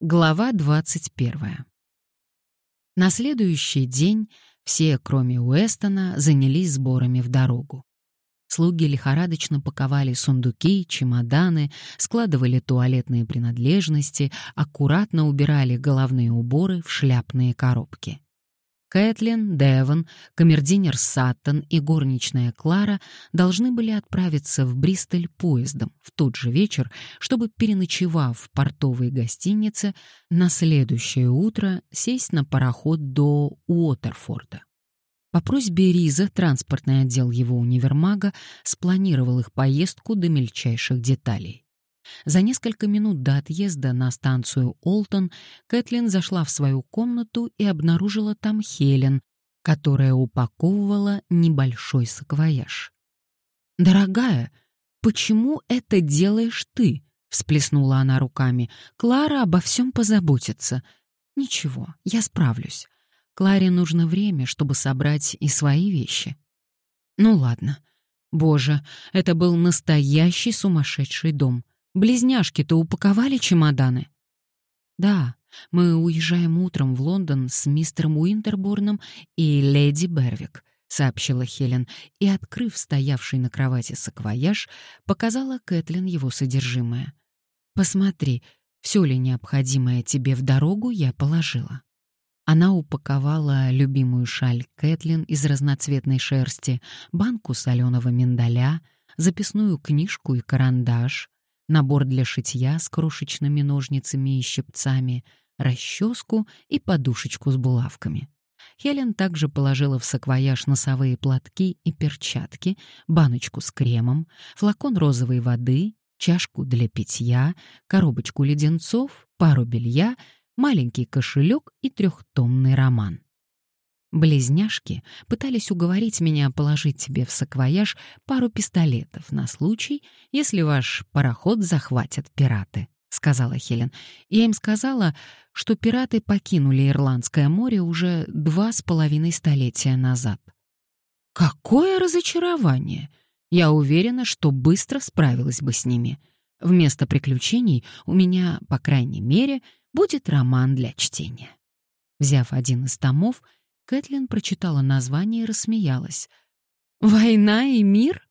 Глава 21. На следующий день все, кроме Уэстона, занялись сборами в дорогу. Слуги лихорадочно паковали сундуки, чемоданы, складывали туалетные принадлежности, аккуратно убирали головные уборы в шляпные коробки. Кэтлин, Девон, камердинер Саттон и горничная Клара должны были отправиться в Бристоль поездом в тот же вечер, чтобы, переночевав в портовой гостинице, на следующее утро сесть на пароход до Уотерфорда. По просьбе Риза транспортный отдел его универмага спланировал их поездку до мельчайших деталей. За несколько минут до отъезда на станцию Олтон Кэтлин зашла в свою комнату и обнаружила там Хелен, которая упаковывала небольшой саквояж. «Дорогая, почему это делаешь ты?» — всплеснула она руками. «Клара обо всем позаботится». «Ничего, я справлюсь. Кларе нужно время, чтобы собрать и свои вещи». «Ну ладно. Боже, это был настоящий сумасшедший дом. Близняшки-то упаковали чемоданы? Да, мы уезжаем утром в Лондон с мистером Уинтерборном и леди Бервик, сообщила Хелен и, открыв стоявший на кровати саквояж, показала Кэтлин его содержимое. Посмотри, все ли необходимое тебе в дорогу я положила. Она упаковала любимую шаль Кэтлин из разноцветной шерсти, банку соленого миндаля, записную книжку и карандаш, набор для шитья с крошечными ножницами и щипцами, расческу и подушечку с булавками. Хелен также положила в саквояж носовые платки и перчатки, баночку с кремом, флакон розовой воды, чашку для питья, коробочку леденцов, пару белья, маленький кошелек и трехтомный роман. Близняшки пытались уговорить меня положить тебе в саквояж пару пистолетов на случай, если ваш пароход захватят пираты, сказала Хелен. Я им сказала, что пираты покинули Ирландское море уже два с половиной столетия назад. Какое разочарование! Я уверена, что быстро справилась бы с ними. Вместо приключений у меня, по крайней мере, будет роман для чтения. Взяв один из томов, Кэтлин прочитала название и рассмеялась. «Война и мир?»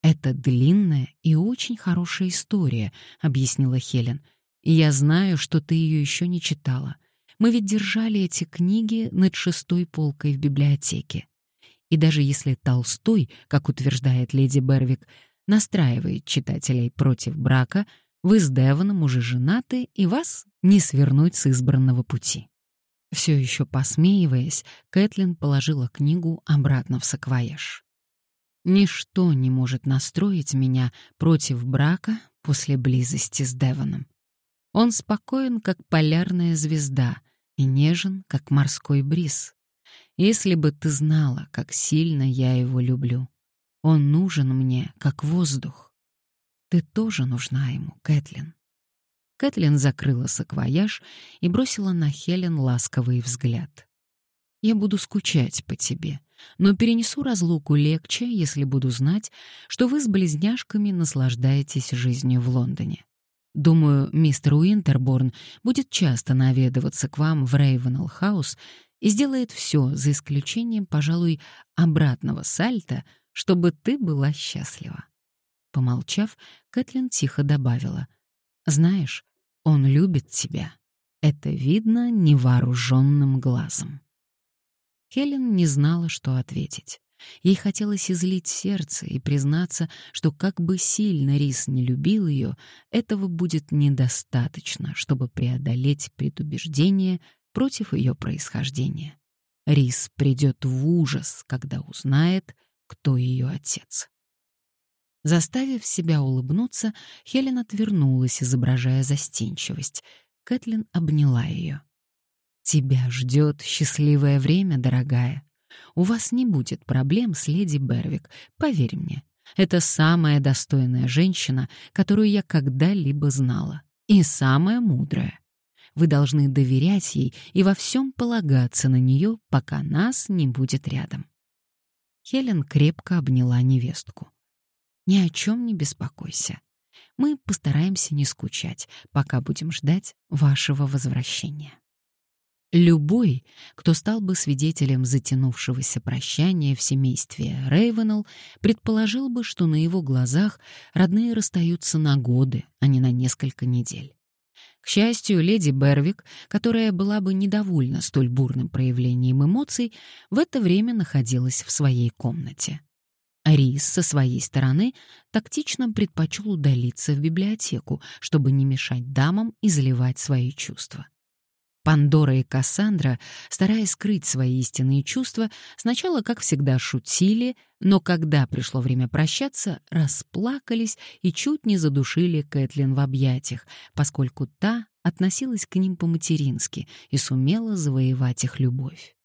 «Это длинная и очень хорошая история», — объяснила Хелен. «И я знаю, что ты ее еще не читала. Мы ведь держали эти книги над шестой полкой в библиотеке. И даже если Толстой, как утверждает леди Бервик, настраивает читателей против брака, вы с Девоном уже женаты, и вас не свернуть с избранного пути. Все еще посмеиваясь, Кэтлин положила книгу обратно в саквояж. Ничто не может настроить меня против брака после близости с Девоном. Он спокоен, как полярная звезда, и нежен, как морской бриз. Если бы ты знала, как сильно я его люблю. Он нужен мне, как воздух. Ты тоже нужна ему, Кэтлин. Кэтлин закрыла саквояж и бросила на Хелен ласковый взгляд. «Я буду скучать по тебе, но перенесу разлуку легче, если буду знать, что вы с близняшками наслаждаетесь жизнью в Лондоне. Думаю, мистер Уинтерборн будет часто наведываться к вам в Рейвенелл-хаус и сделает все, за исключением, пожалуй, обратного сальта, чтобы ты была счастлива». Помолчав, Кэтлин тихо добавила. «Знаешь, он любит тебя. Это видно невооруженным глазом. Хелен не знала, что ответить. Ей хотелось излить сердце и признаться, что как бы сильно Рис не любил ее, этого будет недостаточно, чтобы преодолеть предубеждение против ее происхождения. Рис придет в ужас, когда узнает, кто ее отец. Заставив себя улыбнуться, Хелен отвернулась, изображая застенчивость. Кэтлин обняла ее. «Тебя ждет счастливое время, дорогая. У вас не будет проблем с леди Бервик, поверь мне. Это самая достойная женщина, которую я когда-либо знала. И самая мудрая. Вы должны доверять ей и во всем полагаться на нее, пока нас не будет рядом». Хелен крепко обняла невестку. Ни о чем не беспокойся. Мы постараемся не скучать, пока будем ждать вашего возвращения. Любой, кто стал бы свидетелем затянувшегося прощания в семействе Рейвенелл, предположил бы, что на его глазах родные расстаются на годы, а не на несколько недель. К счастью, леди Бервик, которая была бы недовольна столь бурным проявлением эмоций, в это время находилась в своей комнате. Рис со своей стороны тактично предпочел удалиться в библиотеку, чтобы не мешать дамам изливать свои чувства. Пандора и Кассандра, стараясь скрыть свои истинные чувства, сначала, как всегда, шутили, но когда пришло время прощаться, расплакались и чуть не задушили Кэтлин в объятиях, поскольку та относилась к ним по-матерински и сумела завоевать их любовь.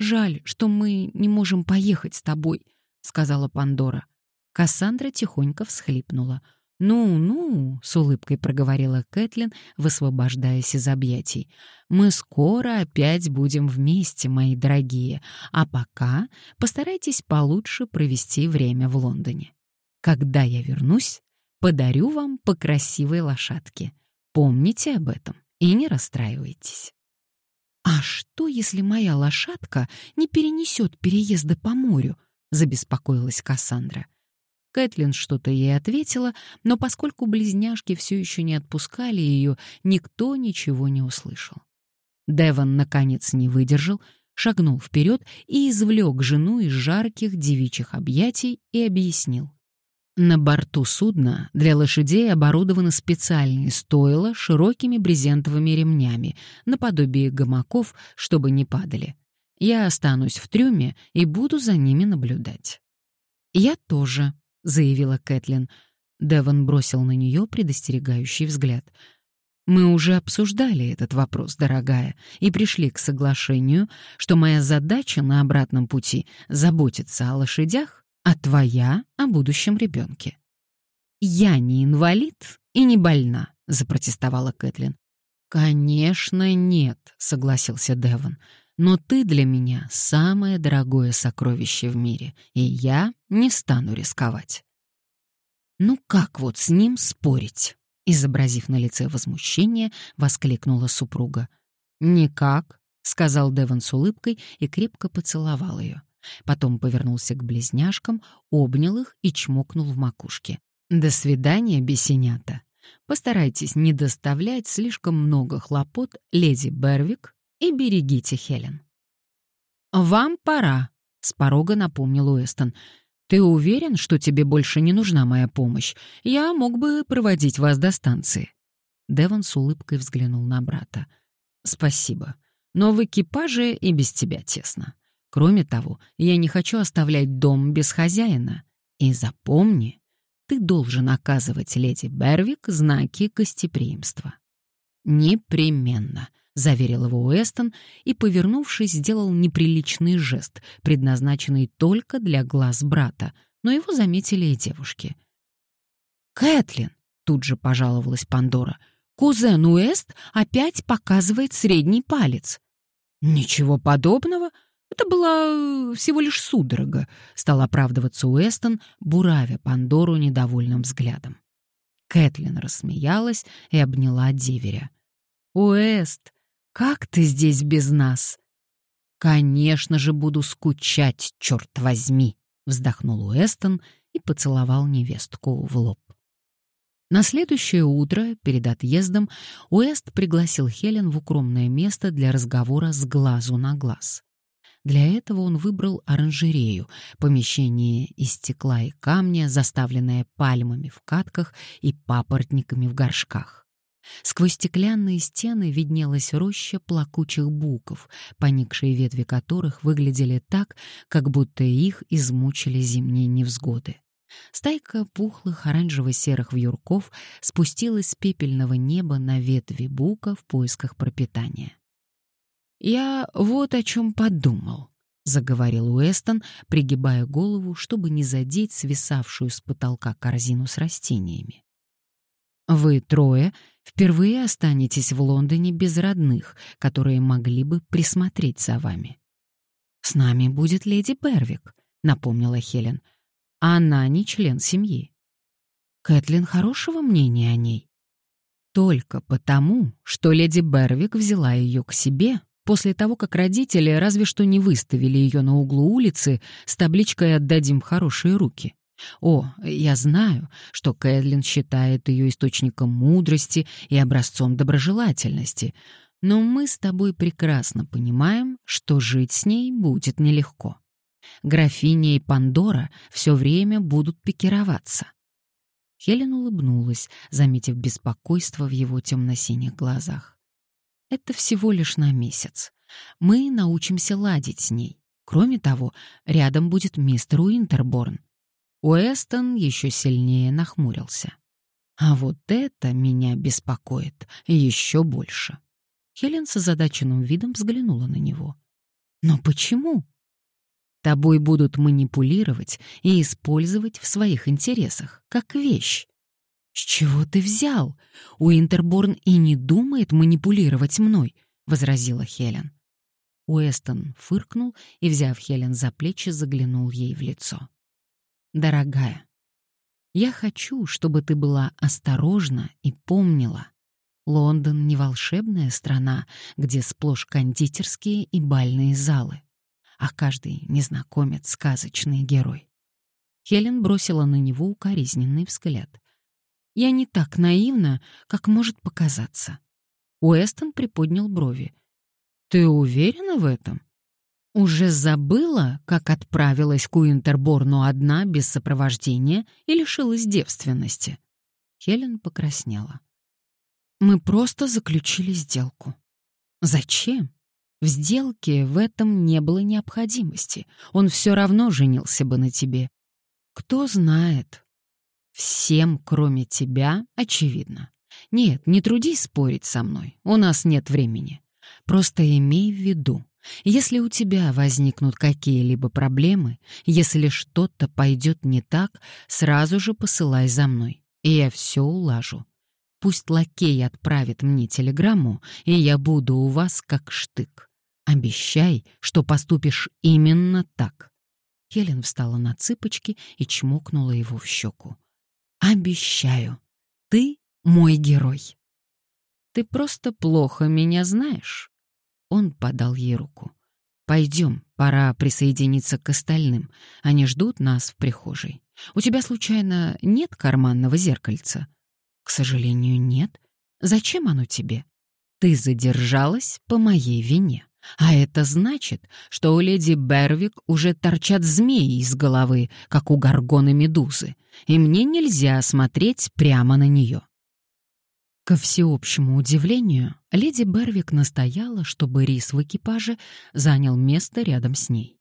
«Жаль, что мы не можем поехать с тобой», — сказала Пандора. Кассандра тихонько всхлипнула — «Ну-ну», — с улыбкой проговорила Кэтлин, высвобождаясь из объятий, «мы скоро опять будем вместе, мои дорогие, а пока постарайтесь получше провести время в Лондоне. Когда я вернусь, подарю вам по красивой лошадке. Помните об этом и не расстраивайтесь». «А что, если моя лошадка не перенесет переезда по морю?» — забеспокоилась Кассандра. Кэтлин что-то ей ответила, но поскольку близняшки все еще не отпускали ее, никто ничего не услышал. Деван, наконец, не выдержал, шагнул вперед и извлек жену из жарких девичьих объятий и объяснил. На борту судна для лошадей оборудованы специальные стойла с широкими брезентовыми ремнями, наподобие гамаков, чтобы не падали. Я останусь в трюме и буду за ними наблюдать. «Я тоже», — заявила Кэтлин. Девон бросил на нее предостерегающий взгляд. «Мы уже обсуждали этот вопрос, дорогая, и пришли к соглашению, что моя задача на обратном пути — заботиться о лошадях, а твоя — о будущем ребенке». «Я не инвалид и не больна», — запротестовала Кэтлин. «Конечно, нет», — согласился Девон но ты для меня самое дорогое сокровище в мире, и я не стану рисковать. Ну как вот с ним спорить? Изобразив на лице возмущение, воскликнула супруга. «Никак», — сказал Деван с улыбкой и крепко поцеловал ее. Потом повернулся к близняшкам, обнял их и чмокнул в макушке. «До свидания, бесенята. Постарайтесь не доставлять слишком много хлопот леди Бервик и берегите Хелен. «Вам пора», — с порога напомнил Уэстон. «Ты уверен, что тебе больше не нужна моя помощь? Я мог бы проводить вас до станции». Девон с улыбкой взглянул на брата. «Спасибо. Но в экипаже и без тебя тесно. Кроме того, я не хочу оставлять дом без хозяина. И запомни, ты должен оказывать леди Бервик знаки гостеприимства». «Непременно», — заверил его Уэстон и, повернувшись, сделал неприличный жест, предназначенный только для глаз брата, но его заметили и девушки. «Кэтлин!» — тут же пожаловалась Пандора. «Кузен Уэст опять показывает средний палец». «Ничего подобного. Это была всего лишь судорога», — стал оправдываться Уэстон, буравя Пандору недовольным взглядом. Кэтлин рассмеялась и обняла деверя. «Уэст, как ты здесь без нас?» «Конечно же буду скучать, черт возьми!» — вздохнул Уэстон и поцеловал невестку в лоб. На следующее утро, перед отъездом, Уэст пригласил Хелен в укромное место для разговора с глазу на глаз. Для этого он выбрал оранжерею, помещение из стекла и камня, заставленное пальмами в катках и папоротниками в горшках. Сквозь стеклянные стены виднелась роща плакучих буков, поникшие ветви которых выглядели так, как будто их измучили зимние невзгоды. Стайка пухлых оранжево-серых вьюрков спустилась с пепельного неба на ветви бука в поисках пропитания. «Я вот о чем подумал», — заговорил Уэстон, пригибая голову, чтобы не задеть свисавшую с потолка корзину с растениями. Вы трое впервые останетесь в Лондоне без родных, которые могли бы присмотреть за вами. С нами будет леди Бервик, напомнила Хелен. Она не член семьи. Кэтлин хорошего мнения о ней. Только потому, что леди Бервик взяла ее к себе после того, как родители разве что не выставили ее на углу улицы с табличкой «Отдадим хорошие руки». О, я знаю, что Кэтлин считает ее источником мудрости и образцом доброжелательности, но мы с тобой прекрасно понимаем, что жить с ней будет нелегко. Графиня и Пандора все время будут пикироваться. Хелен улыбнулась, заметив беспокойство в его темно-синих глазах. Это всего лишь на месяц. Мы научимся ладить с ней. Кроме того, рядом будет мистер Уинтерборн. Уэстон еще сильнее нахмурился. А вот это меня беспокоит еще больше. Хелен с озадаченным видом взглянула на него. «Но почему?» «Тобой будут манипулировать и использовать в своих интересах, как вещь». «С чего ты взял? Уинтерборн и не думает манипулировать мной», — возразила Хелен. Уэстон фыркнул и, взяв Хелен за плечи, заглянул ей в лицо. «Дорогая, я хочу, чтобы ты была осторожна и помнила, Лондон — не волшебная страна, где сплошь кондитерские и бальные залы, а каждый незнакомец — сказочный герой. Хелен бросила на него укоризненный взгляд. «Я не так наивна, как может показаться». Уэстон приподнял брови. «Ты уверена в этом?» «Уже забыла, как отправилась к Уинтерборну одна без сопровождения и лишилась девственности?» Хелен покраснела. Мы просто заключили сделку. Зачем? В сделке в этом не было необходимости. Он все равно женился бы на тебе. Кто знает. Всем, кроме тебя, очевидно. Нет, не трудись спорить со мной. У нас нет времени. Просто имей в виду, если у тебя возникнут какие-либо проблемы, если что-то пойдет не так, сразу же посылай за мной, и я все улажу. Пусть лакей отправит мне телеграмму, и я буду у вас как штык. Обещай, что поступишь именно так. Хелен встала на цыпочки и чмокнула его в щеку. Обещаю, ты мой герой. Ты просто плохо меня знаешь. Он подал ей руку. Пойдем, пора присоединиться к остальным. Они ждут нас в прихожей. У тебя случайно нет карманного зеркальца? К сожалению, нет. Зачем оно тебе? Ты задержалась по моей вине. А это значит, что у леди Бервик уже торчат змеи из головы, как у горгоны медузы, и мне нельзя смотреть прямо на нее. Ко всеобщему удивлению, леди Бервик настояла, чтобы Рис в экипаже занял место рядом с ней.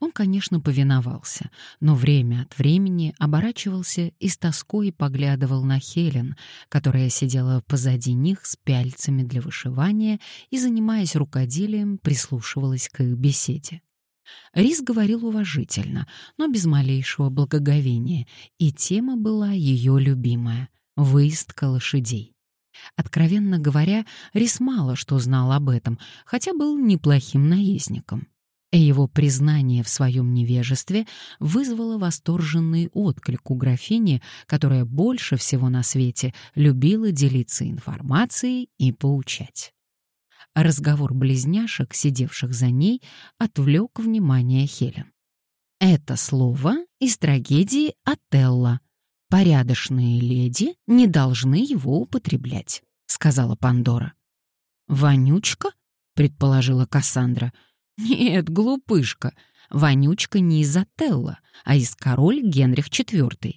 Он, конечно, повиновался, но время от времени оборачивался и с тоской поглядывал на Хелен, которая сидела позади них с пяльцами для вышивания и, занимаясь рукоделием, прислушивалась к их беседе. Рис говорил уважительно, но без малейшего благоговения, и тема была ее любимая — выездка лошадей. Откровенно говоря, Рис мало что знал об этом, хотя был неплохим наездником. Его признание в своем невежестве вызвало восторженный отклик у графини, которая больше всего на свете любила делиться информацией и поучать. Разговор близняшек, сидевших за ней, отвлек внимание Хелен. Это слово из трагедии Отелло. Порядочные леди не должны его употреблять, сказала Пандора. Вонючка, предположила Кассандра. Нет, глупышка, вонючка не из Отелла, а из король Генрих IV.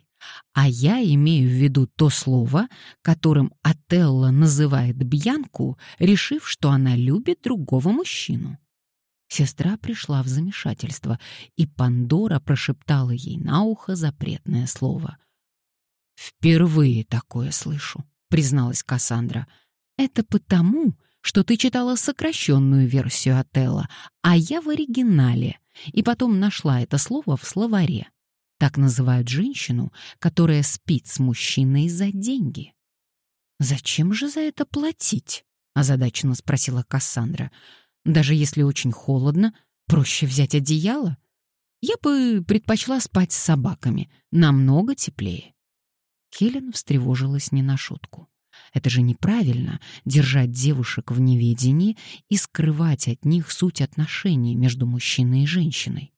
А я имею в виду то слово, которым Отелло называет Бьянку, решив, что она любит другого мужчину. Сестра пришла в замешательство, и Пандора прошептала ей на ухо запретное слово. «Впервые такое слышу», — призналась Кассандра. «Это потому, что ты читала сокращенную версию Отелла, а я в оригинале, и потом нашла это слово в словаре. Так называют женщину, которая спит с мужчиной за деньги. «Зачем же за это платить?» — озадаченно спросила Кассандра. «Даже если очень холодно, проще взять одеяло? Я бы предпочла спать с собаками, намного теплее». Хелен встревожилась не на шутку. Это же неправильно — держать девушек в неведении и скрывать от них суть отношений между мужчиной и женщиной.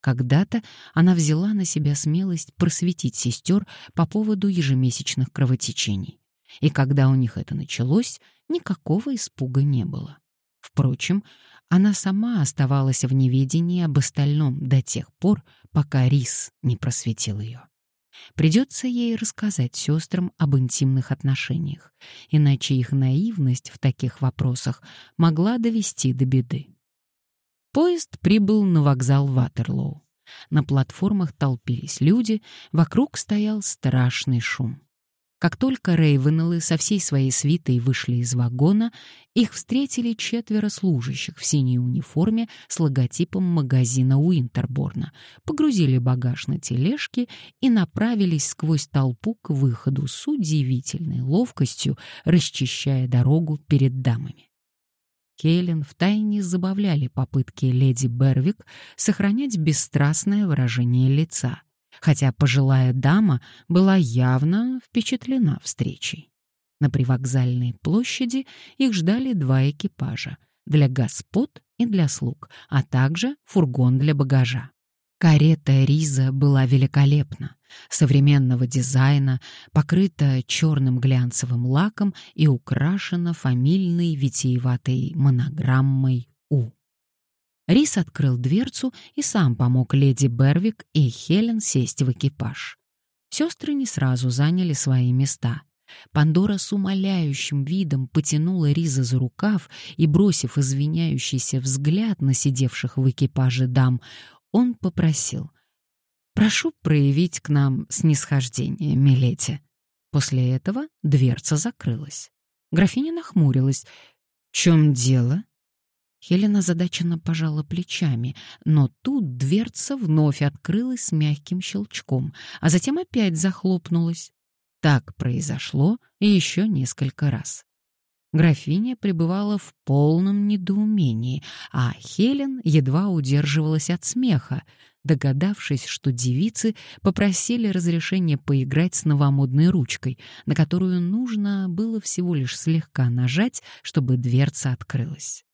Когда-то она взяла на себя смелость просветить сестер по поводу ежемесячных кровотечений. И когда у них это началось, никакого испуга не было. Впрочем, она сама оставалась в неведении об остальном до тех пор, пока Рис не просветил ее. Придется ей рассказать сестрам об интимных отношениях, иначе их наивность в таких вопросах могла довести до беды. Поезд прибыл на вокзал Ватерлоу. На платформах толпились люди, вокруг стоял страшный шум. Как только Рейвенеллы со всей своей свитой вышли из вагона, их встретили четверо служащих в синей униформе с логотипом магазина Уинтерборна, погрузили багаж на тележки и направились сквозь толпу к выходу с удивительной ловкостью, расчищая дорогу перед дамами. Кейлин втайне забавляли попытки леди Бервик сохранять бесстрастное выражение лица — хотя пожилая дама была явно впечатлена встречей. На привокзальной площади их ждали два экипажа — для господ и для слуг, а также фургон для багажа. Карета Риза была великолепна, современного дизайна, покрыта черным глянцевым лаком и украшена фамильной витиеватой монограммой «У». Рис открыл дверцу и сам помог леди Бервик и Хелен сесть в экипаж. Сестры не сразу заняли свои места. Пандора с умоляющим видом потянула Риза за рукав и, бросив извиняющийся взгляд на сидевших в экипаже дам, он попросил «Прошу проявить к нам снисхождение, миледи». После этого дверца закрылась. Графиня нахмурилась. «В чем дело?» Хелена задаченно пожала плечами, но тут дверца вновь открылась с мягким щелчком, а затем опять захлопнулась. Так произошло еще несколько раз. Графиня пребывала в полном недоумении, а Хелен едва удерживалась от смеха, догадавшись, что девицы попросили разрешения поиграть с новомодной ручкой, на которую нужно было всего лишь слегка нажать, чтобы дверца открылась.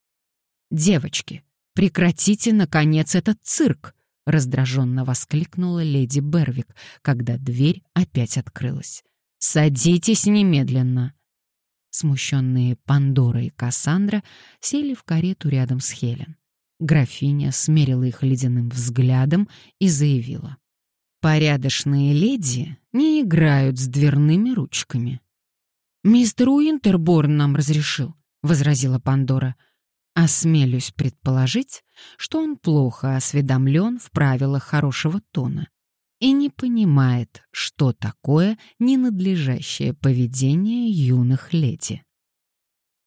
«Девочки, прекратите, наконец, этот цирк!» — раздраженно воскликнула леди Бервик, когда дверь опять открылась. «Садитесь немедленно!» Смущенные Пандора и Кассандра сели в карету рядом с Хелен. Графиня смерила их ледяным взглядом и заявила. «Порядочные леди не играют с дверными ручками». «Мистер Уинтерборн нам разрешил», — возразила Пандора. Осмелюсь предположить, что он плохо осведомлен в правилах хорошего тона и не понимает, что такое ненадлежащее поведение юных леди.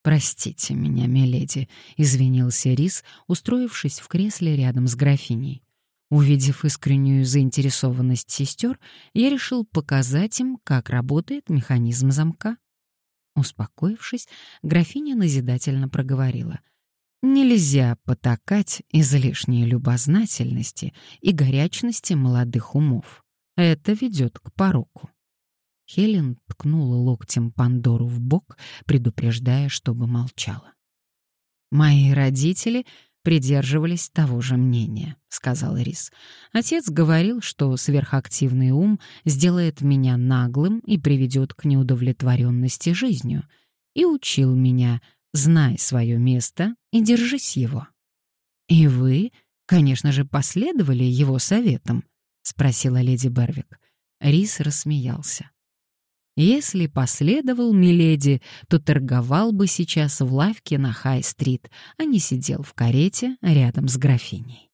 «Простите меня, миледи», — извинился Рис, устроившись в кресле рядом с графиней. Увидев искреннюю заинтересованность сестер, я решил показать им, как работает механизм замка. Успокоившись, графиня назидательно проговорила — Нельзя потакать излишней любознательности и горячности молодых умов. Это ведет к пороку. Хелен ткнула локтем Пандору в бок, предупреждая, чтобы молчала. «Мои родители придерживались того же мнения», — сказал Рис. «Отец говорил, что сверхактивный ум сделает меня наглым и приведет к неудовлетворенности жизнью, и учил меня — Знай свое место и держись его. И вы, конечно же, последовали его советам, спросила леди Бервик. Рис рассмеялся. Если последовал миледи, то торговал бы сейчас в лавке на Хай-стрит, а не сидел в карете рядом с графиней.